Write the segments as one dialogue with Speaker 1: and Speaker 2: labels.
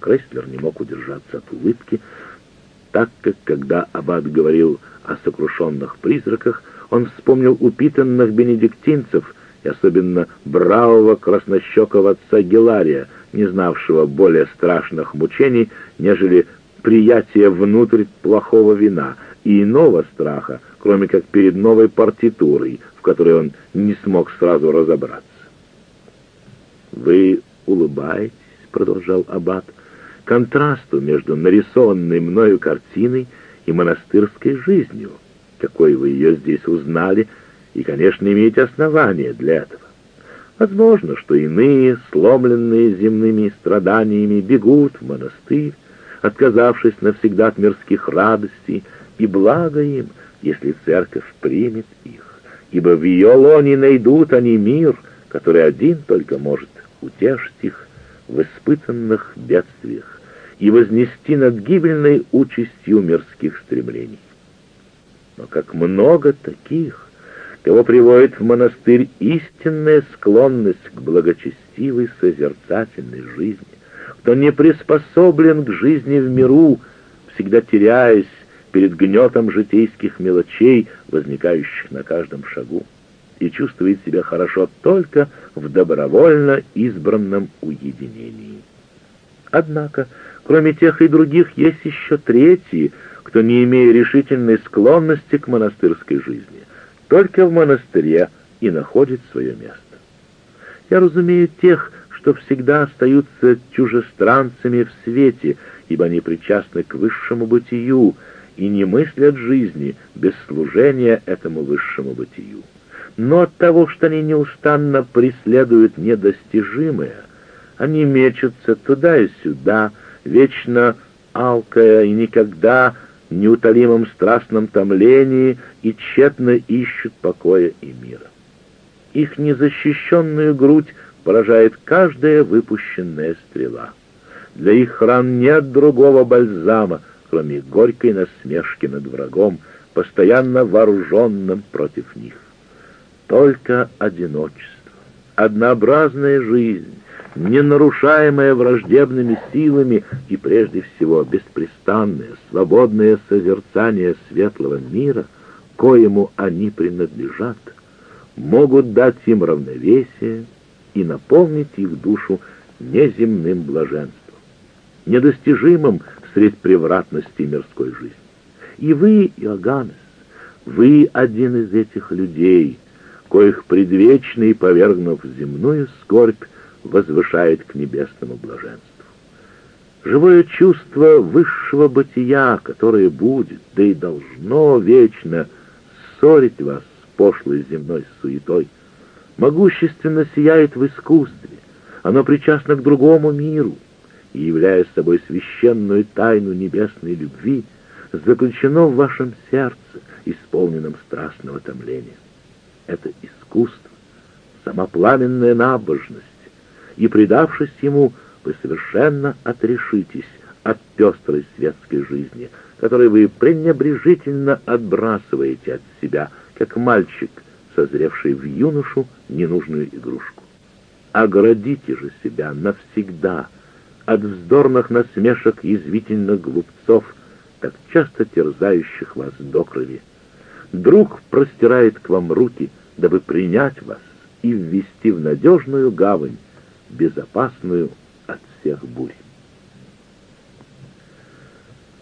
Speaker 1: Крейслер не мог удержаться от улыбки, так как, когда Аббат говорил о сокрушенных призраках, он вспомнил упитанных бенедиктинцев и особенно бравого краснощекого отца Гелария, не знавшего более страшных мучений, нежели приятие внутрь плохого вина и иного страха, кроме как перед новой партитурой, в которой он не смог сразу разобраться. «Вы улыбаетесь», — продолжал Аббат, — «контрасту между нарисованной мною картиной и монастырской жизнью, какой вы ее здесь узнали, и, конечно, имеете основания для этого. Возможно, что иные, сломленные земными страданиями, бегут в монастырь, отказавшись навсегда от мирских радостей, и благо им, если церковь примет их, ибо в ее лоне найдут они мир, который один только может утешить их в испытанных бедствиях и вознести над гибельной участью мирских стремлений. Но как много таких, кого приводит в монастырь истинная склонность к благочестивой созерцательной жизни, кто не приспособлен к жизни в миру, всегда теряясь перед гнетом житейских мелочей, возникающих на каждом шагу, и чувствует себя хорошо только в добровольно избранном уединении. Однако, кроме тех и других, есть еще третьи, кто, не имея решительной склонности к монастырской жизни, только в монастыре и находит свое место. Я разумею тех, что всегда остаются чужестранцами в свете, ибо они причастны к высшему бытию и не мыслят жизни без служения этому высшему бытию. Но от того, что они неустанно преследуют недостижимое, они мечутся туда и сюда, вечно алкая и никогда неутолимом страстном томлении и тщетно ищут покоя и мира. Их незащищенную грудь поражает каждая выпущенная стрела. Для их ран нет другого бальзама, кроме горькой насмешки над врагом, постоянно вооруженным против них. Только одиночество, однообразная жизнь, ненарушаемое враждебными силами и, прежде всего, беспрестанное, свободное созерцание светлого мира, коему они принадлежат, могут дать им равновесие, и наполнить их душу неземным блаженством, недостижимым средь превратности мирской жизни. И вы, Иоганнес, вы один из этих людей, коих предвечный, повергнув земную скорбь, возвышает к небесному блаженству. Живое чувство высшего бытия, которое будет, да и должно вечно ссорить вас с пошлой земной суетой, могущественно сияет в искусстве, оно причастно к другому миру, и, являя собой священную тайну небесной любви, заключено в вашем сердце, исполненном страстного томления. Это искусство, сама пламенная набожность, и, предавшись ему, вы совершенно отрешитесь от пестрой светской жизни, которую вы пренебрежительно отбрасываете от себя, как мальчик — созревшей в юношу ненужную игрушку. Оградите же себя навсегда от вздорных насмешек язвительных глупцов, так часто терзающих вас до крови. Друг простирает к вам руки, дабы принять вас и ввести в надежную гавань, безопасную от всех бурь.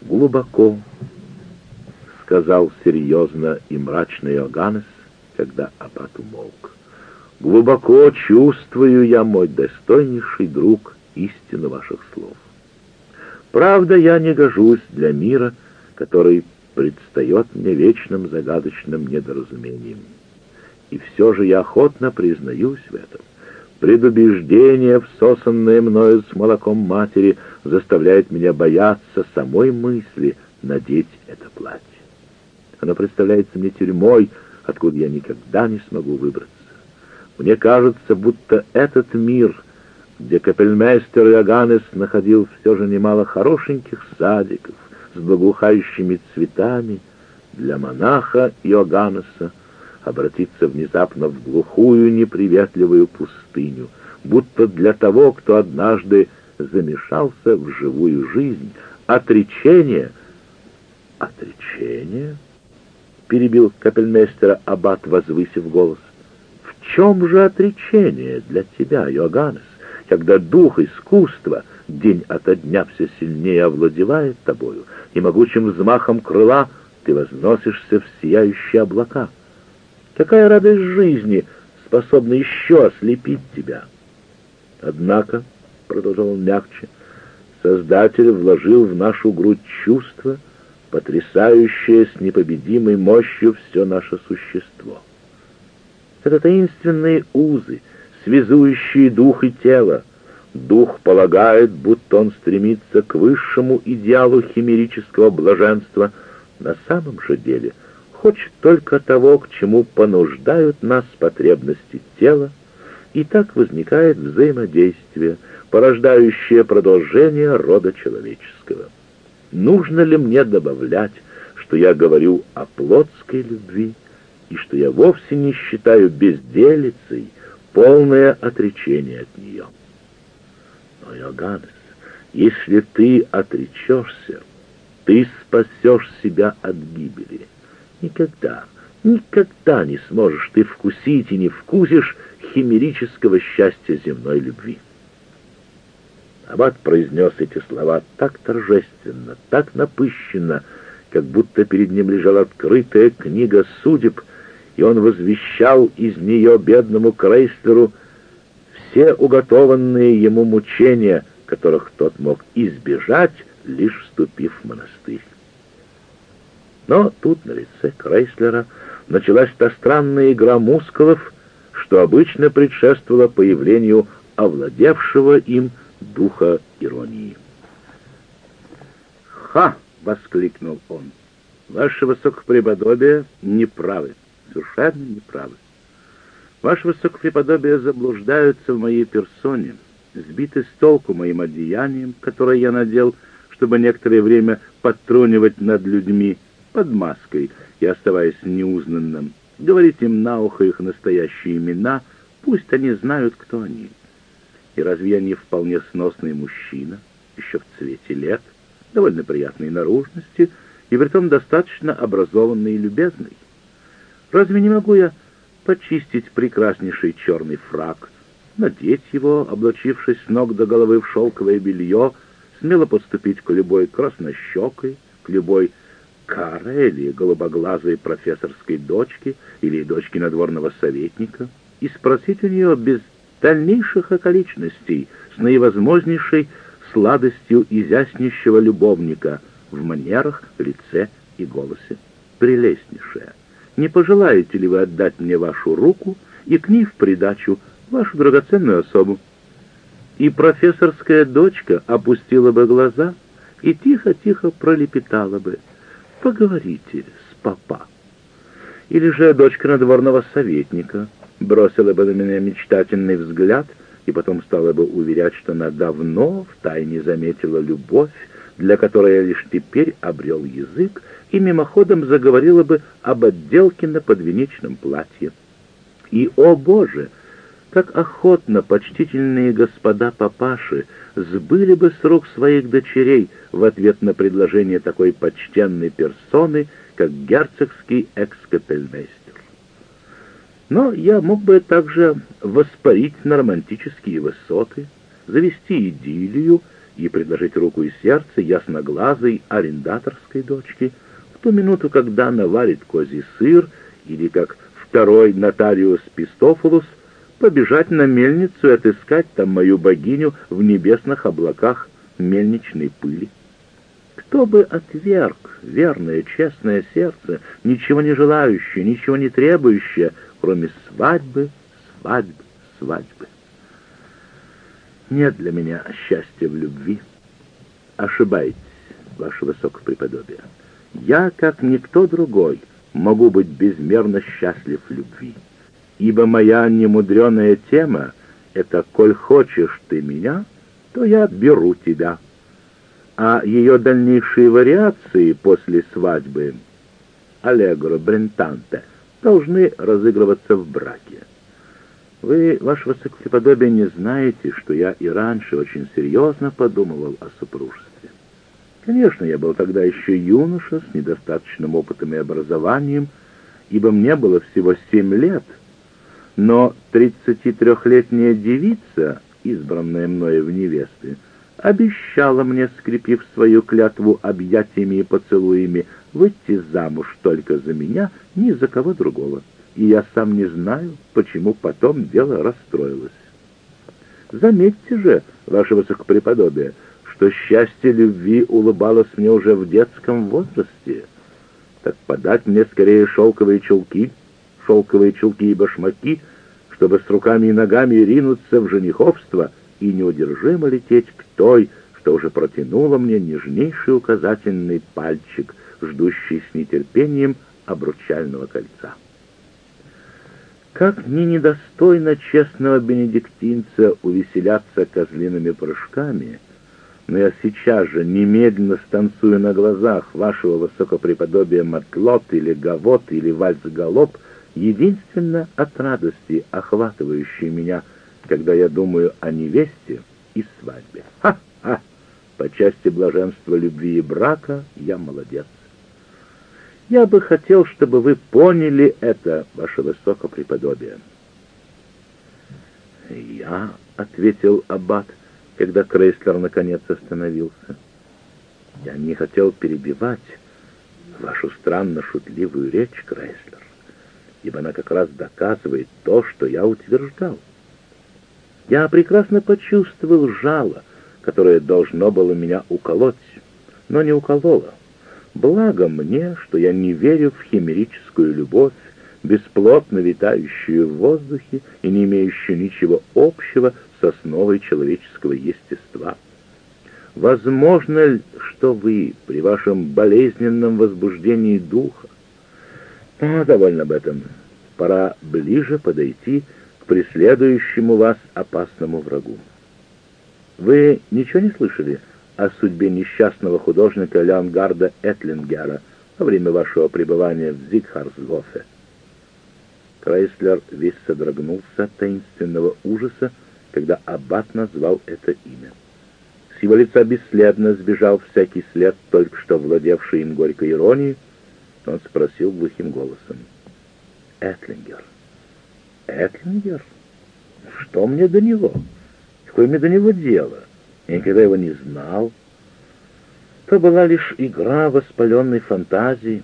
Speaker 1: «Глубоко», — сказал серьезно и мрачно Иоганнес, когда аббат умолк. «Глубоко чувствую я, мой достойнейший друг, истину ваших слов. Правда, я не гожусь для мира, который предстает мне вечным загадочным недоразумением. И все же я охотно признаюсь в этом. Предубеждение, всосанное мною с молоком матери, заставляет меня бояться самой мысли надеть это платье. Оно представляется мне тюрьмой, откуда я никогда не смогу выбраться. Мне кажется, будто этот мир, где капельмейстер Иоганнес находил все же немало хорошеньких садиков с благоухающими цветами, для монаха Иоганнеса обратиться внезапно в глухую неприветливую пустыню, будто для того, кто однажды замешался в живую жизнь. Отречение... Отречение? Перебил капельмейстера Аббат, возвысив голос. В чем же отречение для тебя, Йоганнес, когда дух искусства день ото дня все сильнее овладевает тобою, и могучим взмахом крыла ты возносишься в сияющие облака? Какая радость жизни способна еще ослепить тебя? Однако, — продолжал он мягче, — Создатель вложил в нашу грудь чувство, потрясающее с непобедимой мощью все наше существо. Это таинственные узы, связующие дух и тело. Дух полагает, будто он стремится к высшему идеалу химерического блаженства, на самом же деле хочет только того, к чему понуждают нас потребности тела, и так возникает взаимодействие, порождающее продолжение рода человеческого. Нужно ли мне добавлять, что я говорю о плотской любви, и что я вовсе не считаю безделицей полное отречение от нее. Но, Иоганнес, если ты отречешься, ты спасешь себя от гибели. Никогда, никогда не сможешь ты вкусить и не вкусишь химерического счастья земной любви. Аббат произнес эти слова так торжественно, так напыщенно, как будто перед ним лежала открытая книга судеб — и он возвещал из нее бедному Крейслеру все уготованные ему мучения, которых тот мог избежать, лишь вступив в монастырь. Но тут на лице Крейслера началась та странная игра мускулов, что обычно предшествовало появлению овладевшего им духа иронии. «Ха!» — воскликнул он. «Ваше высокопреподобие неправы совершенно неправы. Ваше Высокопреподобие заблуждаются в моей персоне, сбиты с толку моим одеянием, которое я надел, чтобы некоторое время подтрунивать над людьми под маской и оставаясь неузнанным, говорить им на ухо их настоящие имена, пусть они знают, кто они. И разве я не вполне сносный мужчина, еще в цвете лет, довольно приятной наружности и притом достаточно образованный и любезный? Разве не могу я почистить прекраснейший черный фраг, надеть его, облачившись с ног до головы в шелковое белье, смело подступить к любой краснощекой, к любой каре или голубоглазой профессорской дочке или дочке надворного советника и спросить у нее без дальнейших околичностей с наивозможнейшей сладостью изяснейшего любовника в манерах, лице и голосе. Прелестнейшая не пожелаете ли вы отдать мне вашу руку и к ней в придачу вашу драгоценную особу?» И профессорская дочка опустила бы глаза и тихо-тихо пролепетала бы «Поговорите с папа». Или же дочка надворного советника бросила бы на меня мечтательный взгляд и потом стала бы уверять, что она давно втайне заметила любовь, для которой я лишь теперь обрел язык, и мимоходом заговорила бы об отделке на подвенечном платье. И, о Боже, как охотно почтительные господа папаши сбыли бы с рук своих дочерей в ответ на предложение такой почтенной персоны, как герцогский экскапельмейстер. Но я мог бы также воспарить на романтические высоты, завести идиллию и предложить руку и сердце ясноглазой арендаторской дочке — ту минуту, когда она варит козий сыр, или как второй нотариус Пистофулус, побежать на мельницу и отыскать там мою богиню в небесных облаках мельничной пыли. Кто бы отверг верное, честное сердце, ничего не желающее, ничего не требующее, кроме свадьбы, свадьбы, свадьбы? Нет для меня счастья в любви. Ошибаетесь, ваше высокопреподобие. Я, как никто другой, могу быть безмерно счастлив в любви, ибо моя немудреная тема — это «Коль хочешь ты меня, то я беру тебя», а ее дальнейшие вариации после свадьбы «Аллегро Брентанте» должны разыгрываться в браке. Вы, ваше высокопреподобие, не знаете, что я и раньше очень серьезно подумывал о супружестве. Конечно, я был тогда еще юноша с недостаточным опытом и образованием, ибо мне было всего семь лет, но 33-летняя девица, избранная мною в невесты, обещала мне, скрепив свою клятву объятиями и поцелуями, выйти замуж только за меня, ни за кого другого. И я сам не знаю, почему потом дело расстроилось. Заметьте же, ваше высокопреподобие, что счастье любви улыбалось мне уже в детском возрасте. Так подать мне скорее шелковые чулки, шелковые чулки и башмаки, чтобы с руками и ногами ринуться в жениховство и неудержимо лететь к той, что уже протянула мне нежнейший указательный пальчик, ждущий с нетерпением обручального кольца. Как мне недостойно честного бенедиктинца увеселяться козлиными прыжками, но я сейчас же немедленно станцую на глазах вашего высокопреподобия Матлот или Гавот или Вальц-Галоп, единственно от радости, охватывающей меня, когда я думаю о невесте и свадьбе. Ха-ха! По части блаженства любви и брака я молодец. Я бы хотел, чтобы вы поняли это, ваше высокопреподобие. Я, — ответил Аббат, когда Крейслер наконец остановился, — я не хотел перебивать вашу странно шутливую речь, Крейслер, ибо она как раз доказывает то, что я утверждал. Я прекрасно почувствовал жало, которое должно было меня уколоть, но не укололо. Благо мне, что я не верю в химерическую любовь, бесплотно витающую в воздухе и не имеющую ничего общего с основой человеческого естества. Возможно ли, что вы при вашем болезненном возбуждении духа... Но довольно об этом. Пора ближе подойти к преследующему вас опасному врагу. Вы ничего не слышали о судьбе несчастного художника Леонгарда Этлингера во время вашего пребывания в Зигхарсгофе. Крейслер весь содрогнулся от таинственного ужаса, когда Аббат назвал это имя. С его лица бесследно сбежал всякий след, только что владевший им горькой иронией, он спросил глухим голосом. «Этлингер? Этлингер? Что мне до него? Какое мне до него дело?» Я никогда его не знал. То была лишь игра воспаленной фантазии,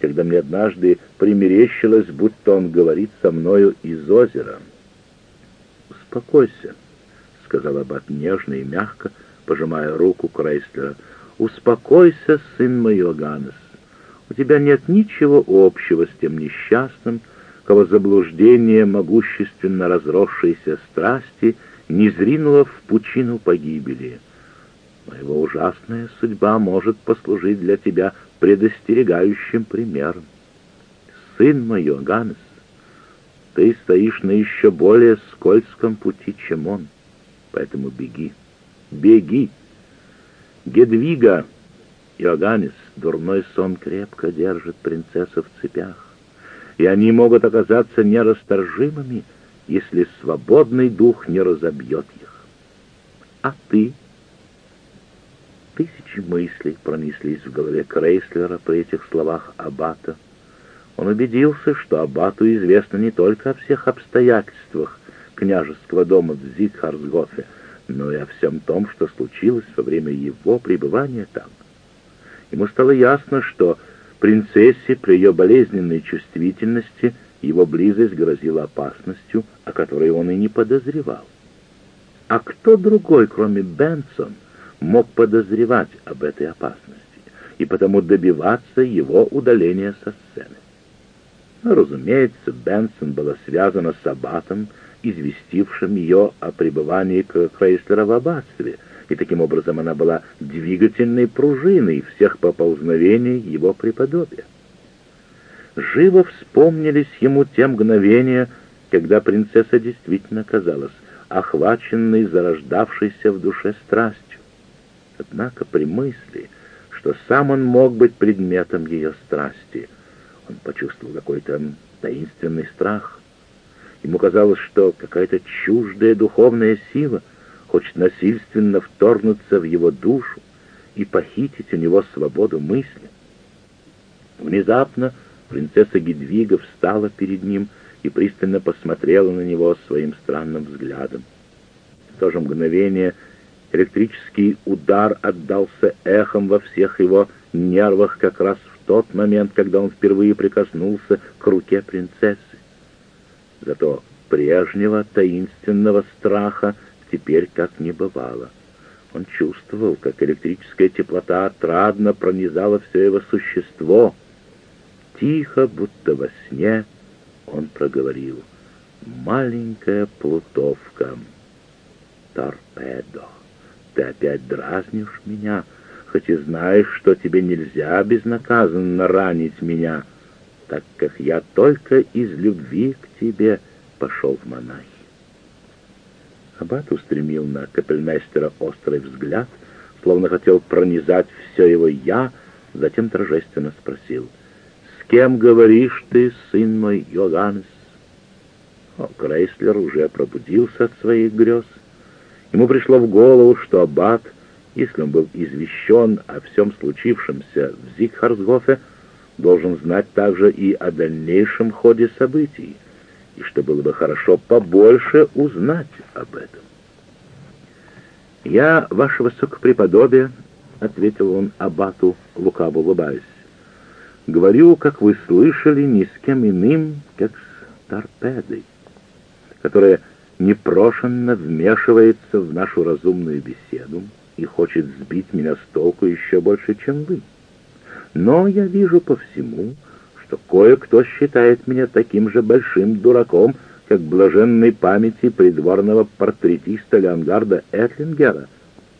Speaker 1: когда мне однажды примерещилось, будто он говорит со мною из озера. «Успокойся», — сказал Аббат нежно и мягко, пожимая руку Крейслера. «Успокойся, сын мой Иоганнес. У тебя нет ничего общего с тем несчастным, кого заблуждение могущественно разросшейся страсти — не зринула в пучину погибели. Но его ужасная судьба может послужить для тебя предостерегающим примером. Сын мой, Ганес, ты стоишь на еще более скользком пути, чем он, поэтому беги, беги. Гедвига, Иоганнес, дурной сон крепко держит принцессу в цепях, и они могут оказаться нерасторжимыми, если свободный дух не разобьет их. А ты? Тысячи мыслей пронеслись в голове Крейслера при этих словах Аббата. Он убедился, что Аббату известно не только о всех обстоятельствах княжеского дома в Зигхарсгофе, но и о всем том, что случилось во время его пребывания там. Ему стало ясно, что принцессе при ее болезненной чувствительности – его близость грозила опасностью, о которой он и не подозревал. А кто другой, кроме Бенсон, мог подозревать об этой опасности и потому добиваться его удаления со сцены? Но, разумеется, Бенсон была связана с Аббатом, известившим ее о пребывании Крейслера в аббатстве, и таким образом она была двигательной пружиной всех поползновений его преподобия живо вспомнились ему те мгновения, когда принцесса действительно казалась охваченной зарождавшейся в душе страстью. Однако при мысли, что сам он мог быть предметом ее страсти, он почувствовал какой-то таинственный страх. Ему казалось, что какая-то чуждая духовная сила хочет насильственно вторгнуться в его душу и похитить у него свободу мысли. Внезапно принцесса Гедвига встала перед ним и пристально посмотрела на него своим странным взглядом. В то же мгновение электрический удар отдался эхом во всех его нервах как раз в тот момент, когда он впервые прикоснулся к руке принцессы. Зато прежнего таинственного страха теперь как не бывало. Он чувствовал, как электрическая теплота отрадно пронизала все его существо. Тихо, будто во сне, он проговорил «Маленькая плутовка, торпедо, ты опять дразнишь меня, хоть и знаешь, что тебе нельзя безнаказанно ранить меня, так как я только из любви к тебе пошел в монахи». Аббат устремил на капельмейстера острый взгляд, словно хотел пронизать все его «я», затем торжественно спросил — кем говоришь ты, сын мой Йоганнес?» О, Крейслер уже пробудился от своих грез. Ему пришло в голову, что аббат, если он был извещен о всем случившемся в Зигхарсгофе, должен знать также и о дальнейшем ходе событий, и что было бы хорошо побольше узнать об этом. «Я, ваше высокопреподобие», — ответил он аббату, лукаво улыбаясь, Говорю, как вы слышали, ни с кем иным, как с торпедой, которая непрошенно вмешивается в нашу разумную беседу и хочет сбить меня с толку еще больше, чем вы. Но я вижу по всему, что кое-кто считает меня таким же большим дураком, как блаженной памяти придворного портретиста Леонгарда Этлингера,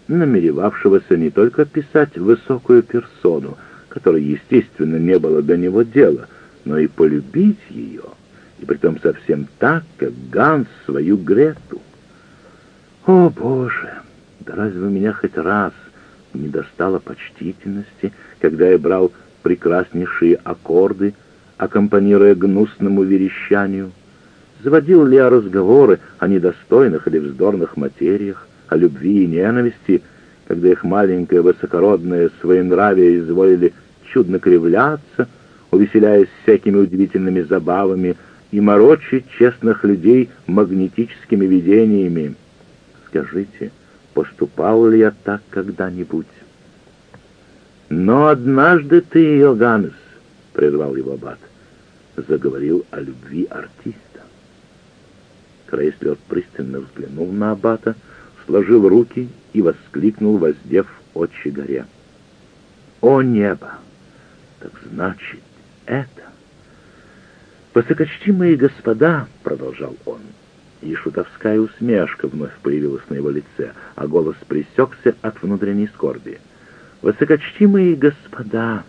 Speaker 1: намеревавшегося не только писать высокую персону, которой, естественно, не было до него дела, но и полюбить ее, и притом совсем так, как Ганс свою Грету. О, Боже! Да разве у меня хоть раз не достало почтительности, когда я брал прекраснейшие аккорды, аккомпанируя гнусному верещанию? Заводил ли я разговоры о недостойных или вздорных материях, о любви и ненависти, когда их маленькое высокородное своенравие изволили чудно кривляться, увеселяясь всякими удивительными забавами и морочить честных людей магнетическими видениями. Скажите, поступал ли я так когда-нибудь? Но однажды ты, Йоганнес, — прервал его аббат, — заговорил о любви артиста. Крейслер пристально взглянул на аббата, сложил руки и воскликнул, воздев очи горе. «О небо! Так значит, это... «Высокочтимые господа», — продолжал он, и шутовская усмешка вновь появилась на его лице, а голос пресекся от внутренней скорби. «Высокочтимые господа,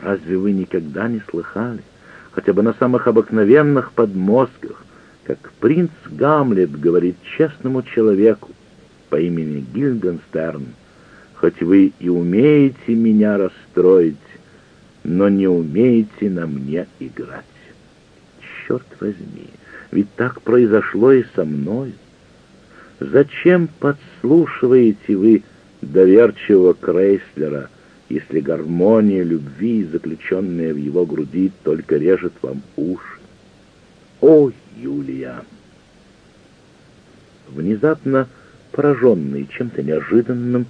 Speaker 1: разве вы никогда не слыхали, хотя бы на самых обыкновенных подмозгах, как принц Гамлет говорит честному человеку по имени Гильденстерн, хоть вы и умеете меня расстроить, но не умеете на мне играть. Черт возьми, ведь так произошло и со мной. Зачем подслушиваете вы доверчивого Крейслера, если гармония любви, заключенная в его груди, только режет вам уши? О, Юлия! Внезапно пораженный чем-то неожиданным,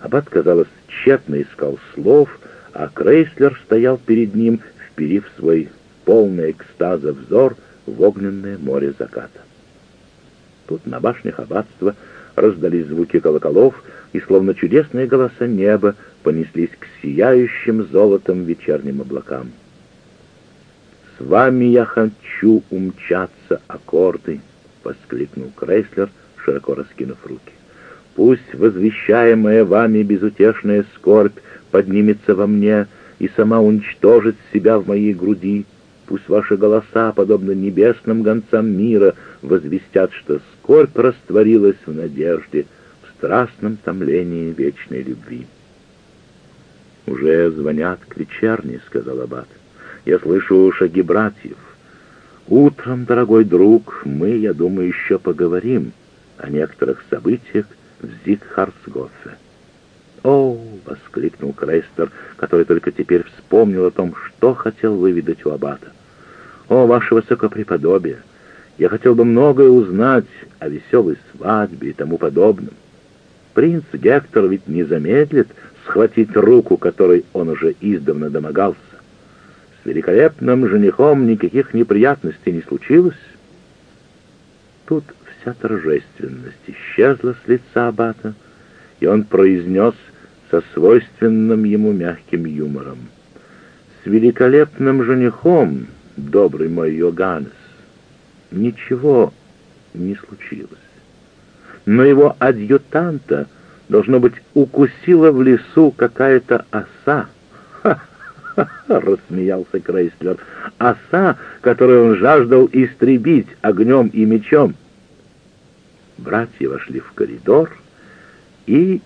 Speaker 1: Аббат, казалось, тщетно искал слов, а Крейслер стоял перед ним, вперив свой полный экстаза взор в огненное море заката. Тут на башнях аббатства раздались звуки колоколов, и словно чудесные голоса неба понеслись к сияющим золотом вечерним облакам. «С вами я хочу умчаться, аккорды!» — воскликнул Крейслер, широко раскинув руки. Пусть возвещаемая вами безутешная скорбь поднимется во мне и сама уничтожит себя в моей груди. Пусть ваши голоса, подобно небесным гонцам мира, возвестят, что скорбь растворилась в надежде, в страстном томлении вечной любви. «Уже звонят к вечерне», — сказал Аббат. «Я слышу шаги братьев. Утром, дорогой друг, мы, я думаю, еще поговорим о некоторых событиях в Зигхарсгофе. «О!» — воскликнул Крейстер, который только теперь вспомнил о том, что хотел выведать у Аббата. «О, ваше высокопреподобие! Я хотел бы многое узнать о веселой свадьбе и тому подобном. Принц Гектор ведь не замедлит схватить руку, которой он уже издавна домогался. С великолепным женихом никаких неприятностей не случилось?» Тут вся торжественность исчезла с лица Аббата, и он произнес со свойственным ему мягким юмором. «С великолепным женихом, добрый мой Йоганнес, ничего не случилось. Но его адъютанта, должно быть, укусила в лесу какая-то оса. Рассмеялся Крейслер. «Оса, которую он жаждал истребить огнем и мечом». Братья вошли в коридор и